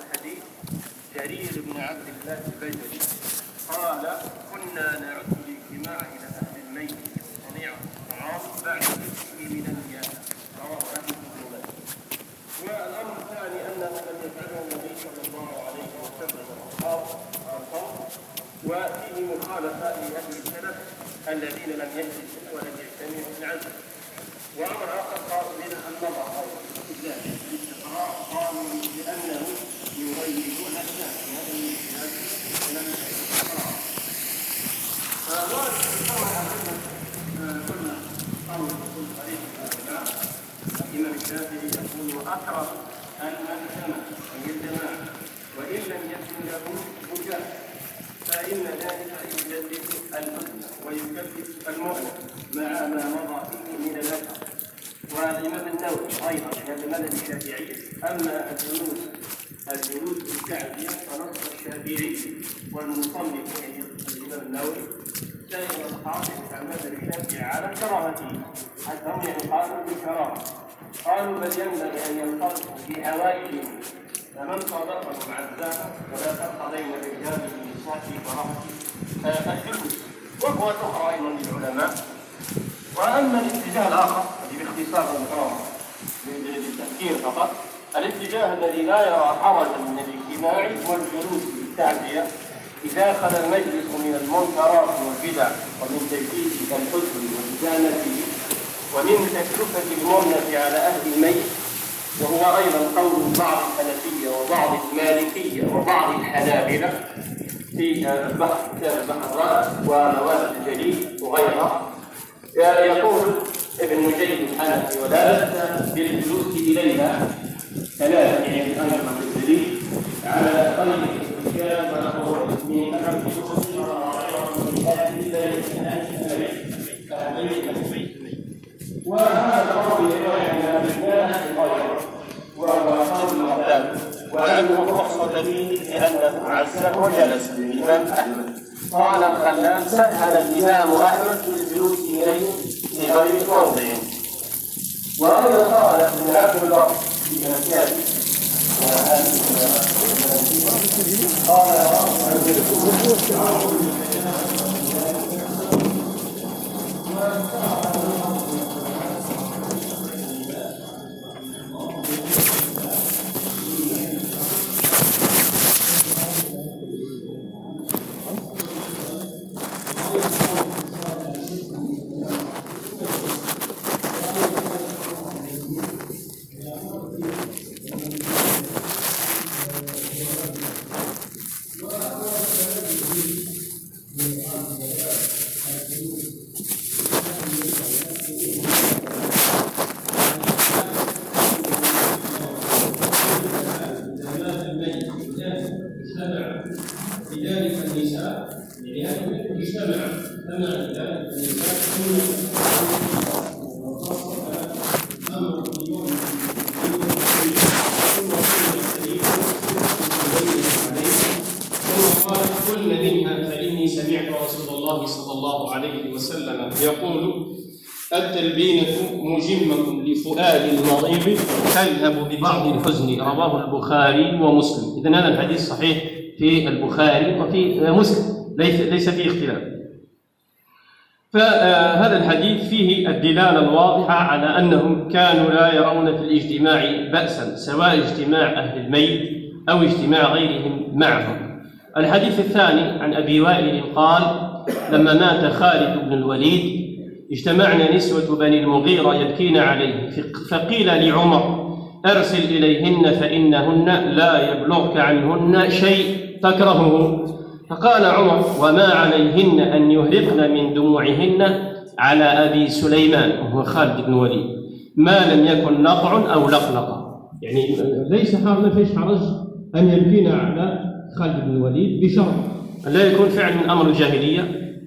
الحديث جرير بن عبد الله قال كنا نعد الاجتماع إلى أهل الميت الطعام بعد من والأمر الثاني لم يفعله النبي صلى الله عليه وسلم وفيه مخالفه لأهل السلف الذين لم يجلسوا ولم يجتمعوا في العزم وامر اخر قالوا من النظر أو الاستدلال الاستقراء قالوا بانه يغير الاسنان هذا من الاجتهاد من الاستقراء فوارد في قول قلنا قلنا قول كل طريق العلماء الامام الشافعي يقول واكره المأثم اي الجماعه وان لم يكن له بكاء فإن ذلك يجدد الحزن ويكذب المؤمن مع ما مضى فيه من الأثر والإمام النووي أيضا في هذا المذهب الشافعي أما الجلوس بالتعزية فنص الشافعي والمصنف الإمام النووي سائر أصحاب المذهب الشافعي على كراهته حتى هم يعني قالوا بل ينبغي أن ينطلقوا في حوائجهم فمن صادقه عزاه ولا فرق بين الرجال والنساء في كراهه الجلوس وهو أخرى أيضا للعلماء واما الاتجاه الآخر باختصار بالتفكير فقط الاتجاه الذي لا يرى حرجا من الاجتماع والجلوس بالتعزيه إذا خلا المجلس من المنكرات والبدع ومن تجديد الحزن وإزالته ومن تكلفة المؤنة على أهل الميت وهو أيضا قول بعض الحنفية وبعض المالكية وبعض الحنابلة في البحر الرائع ومواد الجليل وغيرها. يقول ابن نجيب الحنفي ولا بأس بالجلوس إليها ثلاث يعني أنظمة الدليل على من أهم وهذا القول رواية من أبي الله غيره وهو قول المعتاد وعنه الرخصة فيه لأنه عزه وجلس الإمام أحمد قال الخلال سهل الإمام أحمد بالجلوس إليه لغير موضع وأيضا قال ابن عبد الله في مكانه لذلك النساء لأنه اجتمع كما لذلك النساء أمر اليوم ثم قال كل منها فإني سمعت رسول الله صلى الله عليه وسلم يقول التلبينة لفؤاد تذهب ببعض الحزن رواه البخاري ومسلم إذن هذا الحديث صحيح في البخاري وفي مسلم. ليس ليس فيه اختلاف. فهذا الحديث فيه الدلالة الواضحة على أنهم كانوا لا يرون في الاجتماع بأسا سواء اجتماع أهل الميت أو اجتماع غيرهم معهم. الحديث الثاني عن أبي وائل قال لما مات خالد بن الوليد اجتمعنا نسوة بني المغيرة يبكين عليه فقيل لعمر أرسل إليهن فإنهن لا يبلغك عنهن شيء تكرهه. فقال عمر وما عليهن أن يهرقن من دموعهن على أبي سليمان. وهو خالد بن وليد ما لم يكن نقع أو لقلقة يعني ليس ما فيش حرج أن يبكين على خالد بن الوليد بشرط. لا يكون فعل من أمر الجاهلية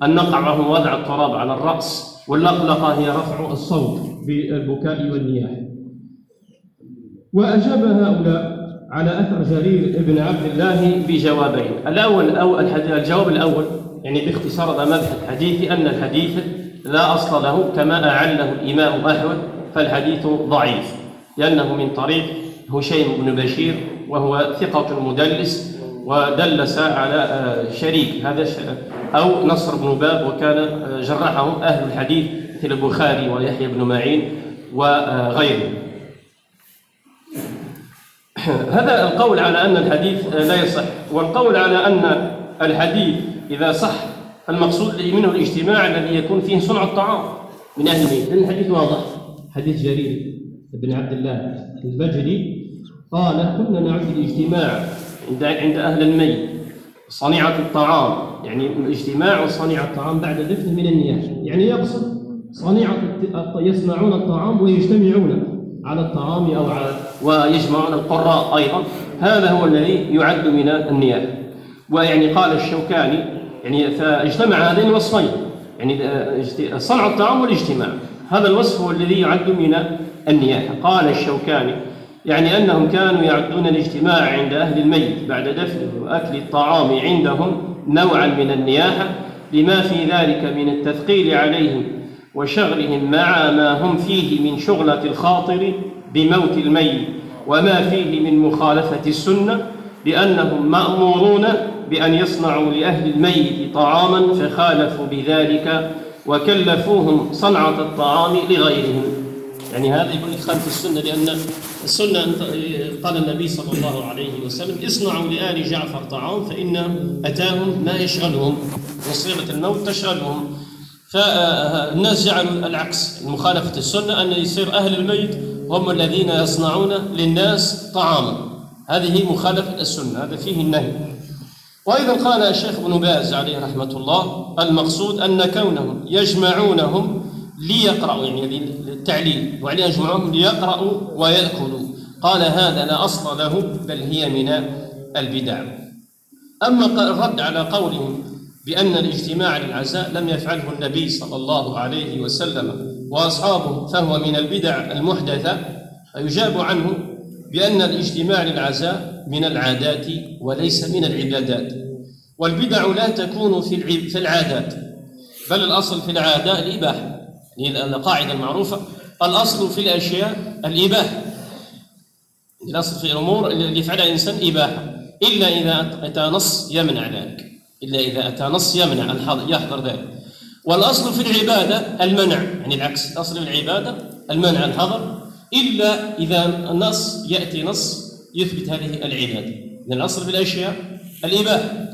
النقع وهو وضع التراب على الرأس واللقلقة هي رفع الصوت بالبكاء والنياح وأجاب هؤلاء على أثر جرير بن عبد الله بجوابين. الأول أو الجواب الأول يعني باختصار هذا مبحث الحديث أن الحديث لا أصل له كما أعله الإمام أحمد فالحديث ضعيف لأنه من طريق هشيم بن بشير وهو ثقة مدلس ودلس على آه، شريك هذا أو نصر بن باب وكان آه، جرحه أهل الحديث مثل البخاري ويحيى بن معين وغيره هذا القول على أن الحديث لا يصح والقول على أن الحديث إذا صح المقصود منه الاجتماع الذي يكون فيه صنع الطعام من أهل البيت. لأن الحديث واضح حديث جرير. بن عبد الله البجلي قال كنا نعد الاجتماع عند عند أهل الميت صنيعة الطعام. يعني الاجتماع وصنيعة الطعام بعد دفنه من النياح. يعني يقصد صنيعة يصنعون الطعام ويجتمعون على الطعام أو على ويجمعون القراء أيضا. هذا هو الذي يعد من النياح ويعني قال الشوكاني يعني فاجتمع هذين الوصفين. يعني آه، صنع الطعام والاجتماع. هذا الوصف هو الذي يعد من النياحة قال الشوكاني يعني أنهم كانوا يعدون الاجتماع عند أهل الميت بعد دفنه وأكل الطعام عندهم نوعا من النياحة لما في ذلك من التثقيل عليهم وشغلهم مع ما هم فيه من شغلة الخاطر بموت الميت وما فيه من مخالفة السنة لأنهم مأمورون بأن يصنعوا لأهل الميت طعاما فخالفوا بذلك وكلفوهم صنعة الطعام لغيرهم. يعني هذا يقول لك خالف السنة لأن السنة قال النبي صلى الله عليه وسلم اصنعوا لآل جعفر طعام فإن أتاهم ما يشغلهم وصيغة الموت تشغلهم. فالناس جعلوا العكس مخالفة السنة أن يصير أهل الميت هم الذين يصنعون للناس طعاما. هذه مخالفة السنة هذا فيه النهي. وأيضا قال الشيخ ابن باز عليه رحمة الله المقصود أن كونهم يجمعونهم ليقرأوا يعني للتعليل وعليه يجمعهم ليقرأوا ويأكلوا. قال هذا لا أصل له بل هي من البدع. أما الرد على قولهم بأن الاجتماع للعزاء لم يفعله النبي صلى الله عليه وسلم. وأصحابه فهو من البدع المحدثة فيجاب عنه بأن الاجتماع للعزاء من العادات وليس من العبادات. والبدع لا تكون في العادات بل الأصل في العادة الإباحة. يعني القاعدة المعروفة الأصل في الأشياء الإباحة. الأصل في الأمور اللي يفعلها الإنسان إباحة. إلا إذا أتى نص يمنع ذلك. إلا إذا أتى نص يمنع يحضر ذلك. والأصل في العبادة المنع يعني العكس في العبادة المنع الحظر إلا إذا النص يأتي نص يثبت هذه العبادة. لأن الأصل في الأشياء الإباحة.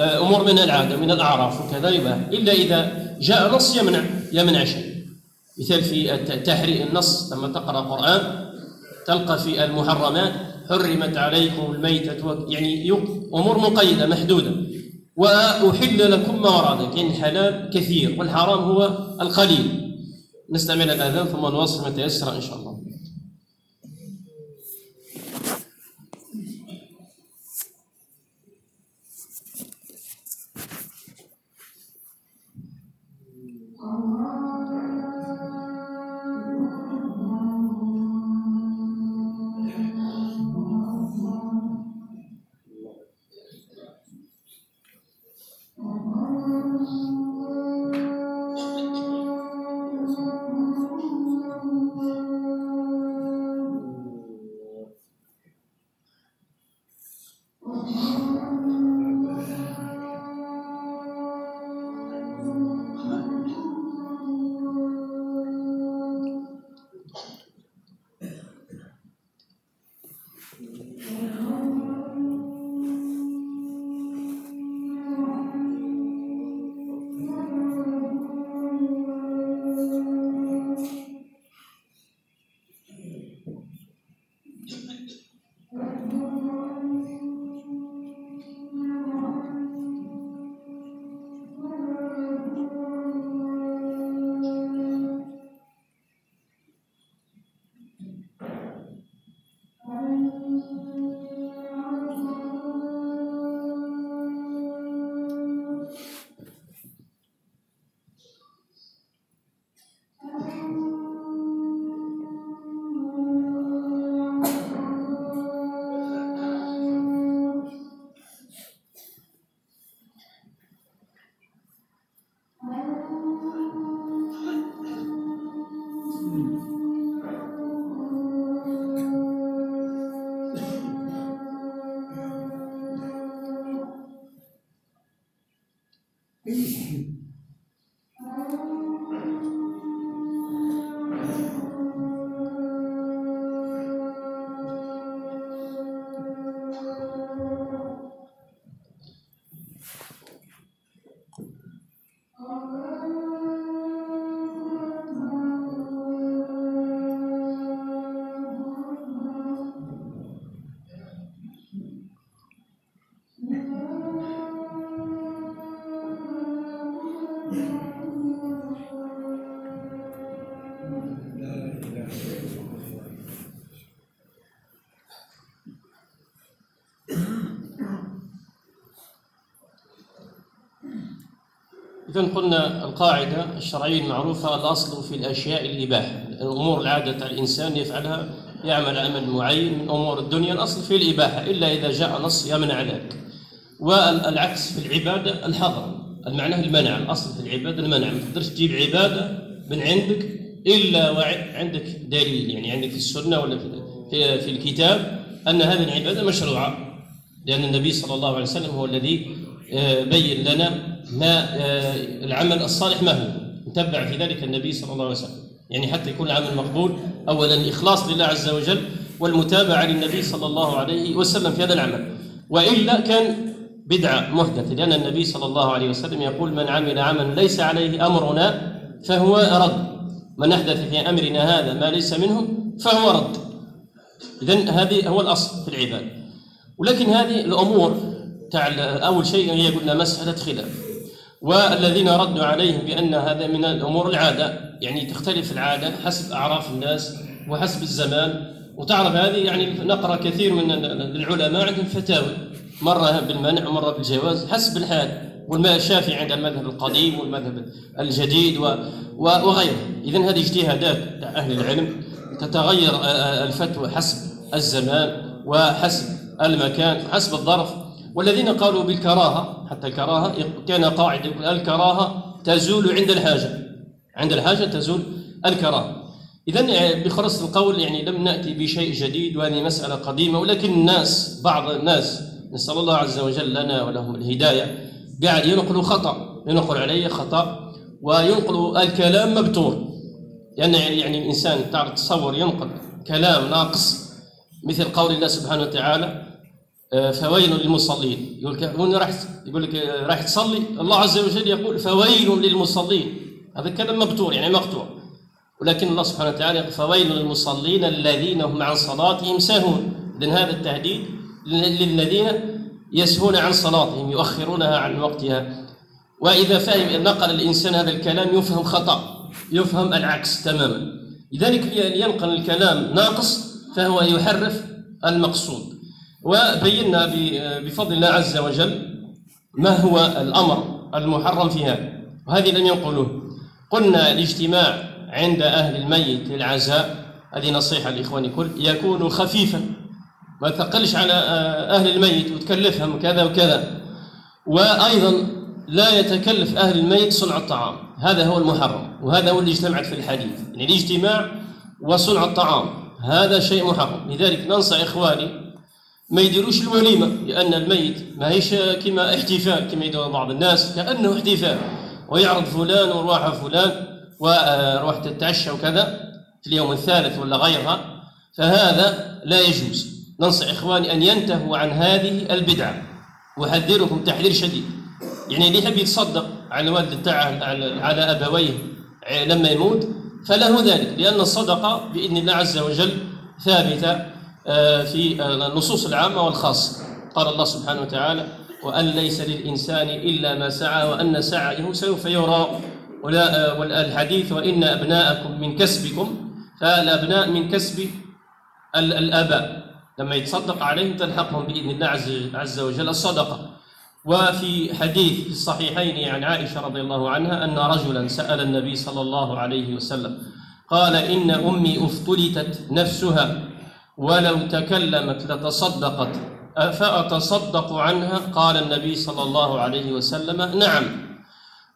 أمور من العادة من الأعراف وكذا يباح. إلا إذا جاء نص يمنع يمنع شيء. مثال في تحريم النص لما تقرأ القرآن تلقى في المحرمات حرمت عليكم الميتة يعني أمور مقيدة محدودة. وأحل لكم ما ذلك يعني الحلال كثير والحرام هو القليل. نستعمل الأذان ثم نواصل ما تيسر إن شاء الله. إذا قلنا القاعدة الشرعية المعروفة الأصل في الأشياء الإباحة. الأمور العادة الإنسان يفعلها يعمل عمل معين من أمور الدنيا الأصل في الإباحة إلا إذا جاء نص يمنع ذلك. والعكس في العبادة الحظر المعنى المنع الأصل في العبادة المنع. ما تقدرش تجيب عبادة من عندك إلا وعندك دليل يعني عندك في السنة ولا في, في الكتاب أن هذه العبادة مشروعة. لأن النبي صلى الله عليه وسلم هو الذي آه، بين لنا ما آه، العمل الصالح ما هو؟ نتبع في ذلك النبي صلى الله عليه وسلم. يعني حتى يكون العمل مقبول أولا الإخلاص لله عز وجل والمتابعة للنبي صلى الله عليه وسلم في هذا العمل. وإلا كان بدعة محدثة لأن النبي صلى الله عليه وسلم يقول من عمل عملا ليس عليه أمرنا فهو رد. من أحدث في أمرنا هذا ما ليس منه فهو رد. إذن هذه هو الأصل في العبادة. ولكن هذه الأمور أول شيء هي قلنا مسألة خلاف. والذين ردوا عليهم بأن هذا من الأمور العادة يعني تختلف العادة حسب أعراف الناس وحسب الزمان. وتعرف هذه يعني نقرأ كثير من العلماء عندهم فتاوي مرة بالمنع ومرة بالجواز حسب الحال والشافعي عند المذهب القديم والمذهب الجديد وغيره. إذا هذه اجتهادات أهل العلم تتغير الفتوى حسب الزمان وحسب المكان وحسب الظرف. والذين قالوا بالكراهة حتى الكراهة كان قاعد الكراهة تزول عند الحاجة. عند الحاجة تزول الكراهة. إذا بخلاصة القول يعني لم نأتي بشيء جديد وهذه مسألة قديمة ولكن الناس بعض الناس نسأل الله عز وجل لنا ولهم الهداية قاعد ينقلوا خطأ ينقل عليه خطأ وينقل الكلام مبتور. يعني يعني الإنسان تعرف تصور ينقل كلام ناقص مثل قول الله سبحانه وتعالى آه، فويل للمصلين. يقول وين راح يقول لك آه، راح تصلي. الله عز وجل يقول فويل للمصلين. هذا كلام مبتور يعني مقطوع. ولكن الله سبحانه وتعالى يقول فويل للمصلين الذين هم عن صلاتهم ساهون. اذا هذا التهديد للذين يسهون عن صلاتهم يؤخرونها عن وقتها. وإذا فهم نقل الإنسان هذا الكلام يفهم خطأ يفهم العكس تماما. لذلك ينقل الكلام ناقص فهو يحرف المقصود. وبينا بفضل الله عز وجل ما هو الأمر المحرم في هذا. وهذه لم ينقلوه. قلنا الاجتماع عند أهل الميت للعزاء. هذه نصيحة لإخواني الكل. يكون خفيفا. ما تقلش على أهل الميت وتكلفهم كذا وكذا. وأيضا لا يتكلف أهل الميت صنع الطعام. هذا هو المحرم. وهذا هو اللي اجتمعت في الحديث. يعني الاجتماع وصنع الطعام. هذا شيء محرم. لذلك ننصح إخواني ما يديروش الوليمة لأن الميت ما هيش كما احتفال كما يدور بعض الناس كأنه احتفال ويعرض فلان وروح فلان وروح تتعشى وكذا في اليوم الثالث ولا غيرها. فهذا لا يجوز. ننصح إخواني أن ينتهوا عن هذه البدعة. وحذركم تحذير شديد. يعني اللي يحب يتصدق على الوالد تاعه على أبويه لما يموت فله ذلك. لأن الصدقة بإذن الله عز وجل ثابتة. آه، في النصوص العامة والخاصة. قال الله سبحانه وتعالى وأن ليس للإنسان إلا ما سعى وأن سعيه سوف يرى. آه، والحديث وإن أبناءكم من كسبكم. فالأبناء من كسب الآباء. لما يتصدق عليهم تلحقهم بإذن الله عز وجل الصدقة. وفي حديث في الصحيحين عن عائشة رضي الله عنها أن رجلا سأل النبي صلى الله عليه وسلم قال إن أمي افتلتت نفسها. ولو تكلمت لتصدقت. أفأتصدق عنها؟ قال النبي صلى الله عليه وسلم نعم.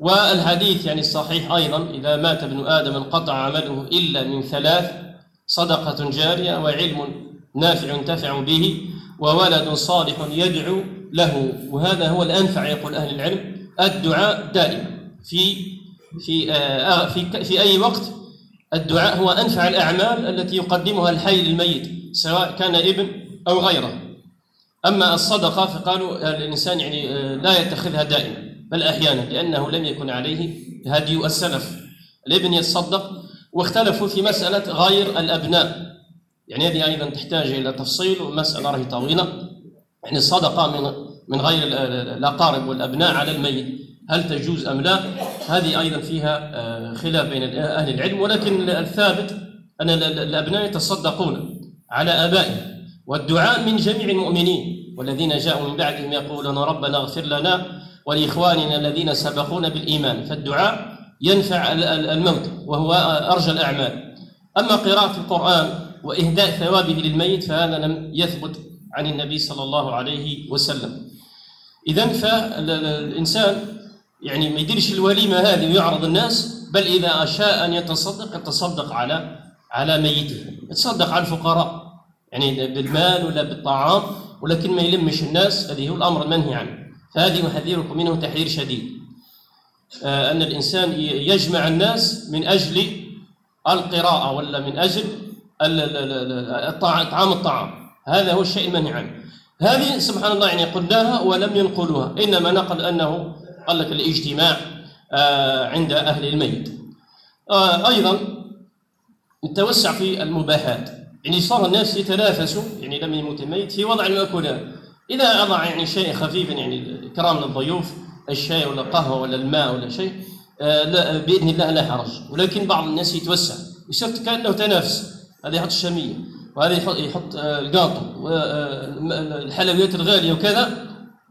والحديث يعني الصحيح أيضا إذا مات ابن آدم انقطع عمله إلا من ثلاث صدقة جارية وعلم نافع ينتفع به وولد صالح يدعو له. وهذا هو الأنفع يقول أهل العلم. الدعاء دائما في في آه في في أي وقت الدعاء هو أنفع الأعمال التي يقدمها الحي للميت. سواء كان ابن أو غيره. أما الصدقة فقالوا الإنسان يعني آه، لا يتخذها دائما بل أحيانا لأنه لم يكن عليه هدي السلف. الابن يتصدق واختلفوا في مسألة غير الأبناء. يعني هذه أيضا تحتاج إلى تفصيل ومسألة راهي طويلة. يعني الصدقة من من غير الأقارب والأبناء على الميت. هل تجوز أم لا؟ هذه أيضا فيها آه، خلاف بين أهل العلم. ولكن الثابت أن الأبناء يتصدقون. على آبائهم. والدعاء من جميع المؤمنين والذين جاءوا من بعدهم يقولون ربنا اغفر لنا ولإخواننا الذين سبقونا بالإيمان. فالدعاء ينفع الموت وهو أرجى الأعمال. أما قراءة القرآن وإهداء ثوابه للميت فهذا لم يثبت عن النبي صلى الله عليه وسلم. إذا فالإنسان يعني ما يديرش الوليمة هذه ويعرض الناس بل إذا شاء أن يتصدق يتصدق على على ميته يتصدق على الفقراء. يعني بالمال ولا بالطعام ولكن ما يلمش الناس هذه هو الأمر المنهي عنه. فهذه أحذركم منه تحذير شديد. آه، أن الإنسان يجمع الناس من أجل القراءة ولا من أجل طعام الطعام. هذا هو الشيء المنهي عنه. هذه سبحان الله يعني قلناها ولم ينقلوها. إنما نقل أنه قال لك الاجتماع آه، عند أهل الميت. آه، أيضا نتوسع في المباحات. يعني صار الناس يتنافسوا يعني لم يموت الميت في وضع المأكولات. إذا أضع يعني شيء خفيفا يعني إكرام للضيوف الشاي ولا القهوة ولا الماء ولا شيء آه، لا بإذن الله لا حرج. ولكن بعض الناس يتوسع. يصير كأنه تنافس. هذا يحط الشامية وهذا يحط, يحط القاطو والحلويات الغالية وكذا.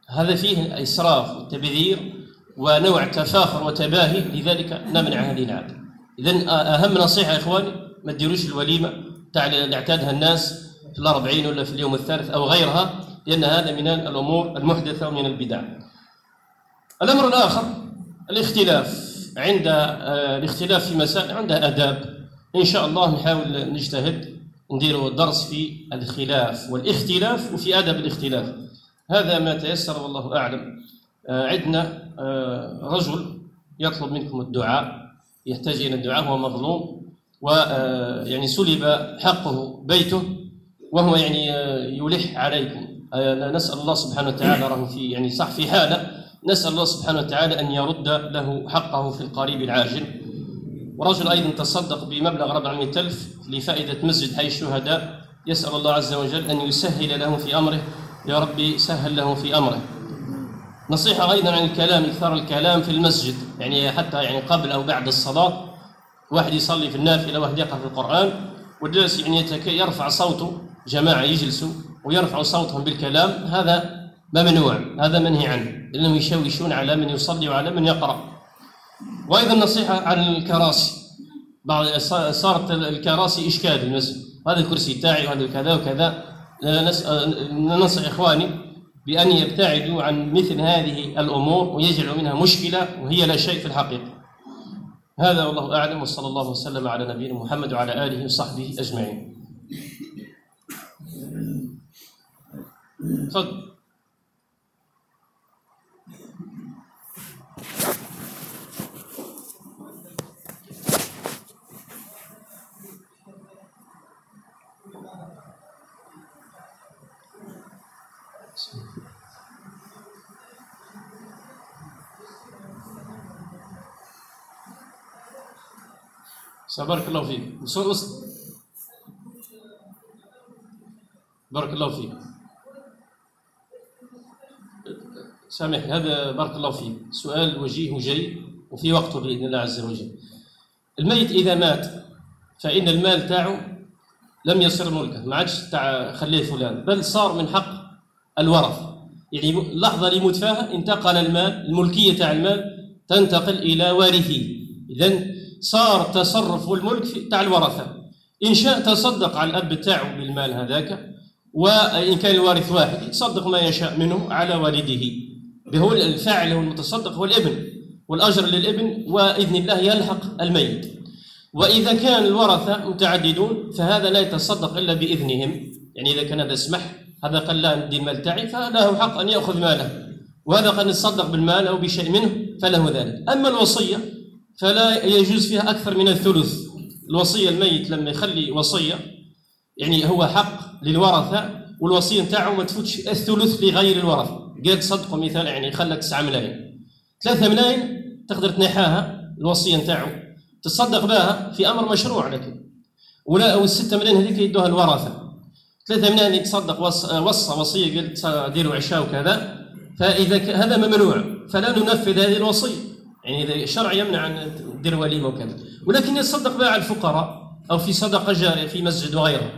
هذا فيه إسراف وتبذير ونوع تفاخر وتباهي لذلك نمنع هذه العادة. إذا أهم نصيحة يا إخواني ما تديروش الوليمة تاع اللي اعتادها الناس في الأربعين ولا في اليوم الثالث أو غيرها لأن هذا من الأمور المحدثة ومن البدع. الأمر الآخر الاختلاف. عند آه، الاختلاف في مسائل عندها آداب. إن شاء الله نحاول نجتهد نديروا درس في الخلاف والاختلاف وفي أدب الاختلاف. هذا ما تيسر والله أعلم. آه، عندنا آه، رجل يطلب منكم الدعاء يحتاج إلى الدعاء هو مظلوم. ويعني آه، سلب حقه بيته وهو يعني يلح عليكم. نسأل الله سبحانه وتعالى راه في يعني صح في حالة. نسأل الله سبحانه وتعالى أن يرد له حقه في القريب العاجل. ورجل أيضا تصدق بمبلغ 400 ألف لفائدة مسجد حي الشهداء. يسأل الله عز وجل أن يسهل له في أمره. يا ربي سهل له في أمره. نصيحة أيضا عن الكلام إكثار الكلام في المسجد يعني حتى يعني قبل أو بعد الصلاة. واحد يصلي في النافلة واحد يقرأ في القرآن والجالس يعني يرفع صوته جماعة يجلسوا ويرفعوا صوتهم بالكلام هذا ممنوع هذا منهي عنه لأنهم يشوشون على من يصلي وعلى من يقرأ. وأيضا نصيحة عن الكراسي. بعض صارت الكراسي إشكال المسجد. هذا الكرسي تاعي وهذا كذا وكذا. ننصح إخواني بأن يبتعدوا عن مثل هذه الأمور ويجعلوا منها مشكلة وهي لا شيء في الحقيقة. هذا والله أعلم وصلى الله وسلم على نبينا محمد وعلى آله وصحبه أجمعين. تفضل. بارك الله فيك. بارك الله فيك. سامح هذا بارك الله فيك. سؤال وجيه جيد وفي وقته بإذن الله عز وجل. الميت إذا مات فإن المال تاعه لم يصير ملكه. ما عادش تاع خليه فلان. بل صار من حق الورث. يعني اللحظه اللي يموت فيها انتقل المال الملكية تاع المال تنتقل إلى وارثيه اذا صار تصرف الملك تاع الورثه إن شاء تصدق على الأب تاعه بالمال هذاك وإن كان الوارث واحد يتصدق ما يشاء منه على والده. هو الفاعل هو المتصدق هو الابن والأجر للابن وإذن الله يلحق الميت. وإذا كان الورثه متعددون فهذا لا يتصدق إلا بإذنهم. يعني إذا كان هذا سمح هذا قال لا ندي المال تاعي فله حق أن يأخذ ماله. وهذا قد يتصدق بالمال أو بشيء منه فله ذلك. أما الوصية فلا يجوز فيها أكثر من الثلث. الوصية الميت لما يخلي وصية يعني هو حق للورثة والوصية نتاعو ما تفوتش الثلث لغير الورثة. قال تصدقوا مثال يعني خلى 9 ملايين. 3 ملايين تقدر تنحاها الوصية نتاعو تصدق بها في أمر مشروع لكن. ولا والستة ملايين هذيك يدوها الورثة. 3 ملايين يتصدق وصى وصية قلت ديروا عشاء وكذا. فإذا هذا ممنوع فلا ننفذ هذه الوصية. يعني الشرع يمنع أن تدير وليمه وكذا ولكن يتصدق بها على الفقراء أو في صدقة جارية في مسجد وغيره.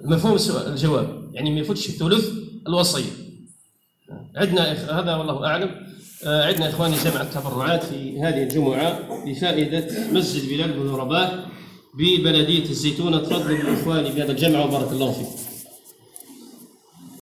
مفهوم الجواب. يعني ما يفوتش الثلث الوصية. عندنا هذا والله أعلم. آه، عندنا إخواني جمع التبرعات في هذه الجمعة بفائدة مسجد بلال بن رباح ببلدية الزيتونة. تفضل الإخواني بهذا الجمع وبارك الله فيكم